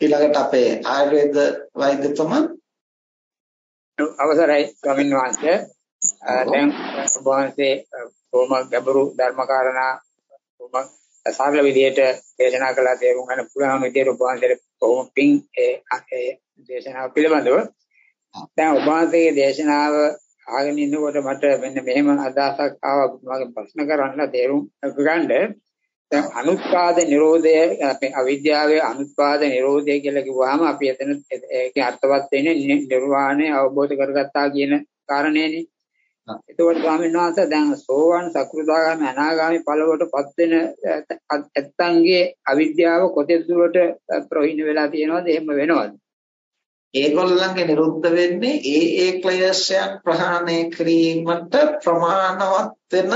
ඊළඟට අපේ ආයුර්වේද වෛද්‍යතුමා අවසරයි ගමින් වහන්සේ. දැන් වහන්සේ කොහොම ගැඹුරු ධර්මකාරණා කොහොම සරල විදිහට දේශනා කළා තේරුම් ගන්න පුළුවන් විදිහට වහන්සේට කොහොම පිං ඒ දේශනාව පිළිබඳව. දැන් වහන්සේගේ දේශනාව ආගෙන ඉන්නකොට මට මෙන්න මෙහෙම අදහසක් ආවා. මගේ ප්‍රශ්න කරන්න තේරුම් ගන්න. දැන් අනුත්පාද නිරෝධය අපේ අවිද්‍යාවේ අනුත්පාද නිරෝධය කියලා කිව්වහම අපි එතන ඒකේ අර්ථවත් වෙන්නේ නිර්වාණය අවබෝධ කරගත්තා කියන කාරණේනේ. එතකොට ස්වාමීන් වහන්සේ දැන් සෝවන් සකෘදාගාමි අනාගාමි ඵලවලටපත් වෙන ඇත්තන්ගේ අවිද්‍යාව කොතෙක් දුරට ප්‍රහීන වෙලා තියෙනවද එහෙම වෙනවද? ඒගොල්ලන්ගේ නිරුද්ධ වෙන්නේ ඒ ඒ ක්ලේශයන් ප්‍රහාණය කිරීමට ප්‍රමාණවත් වෙන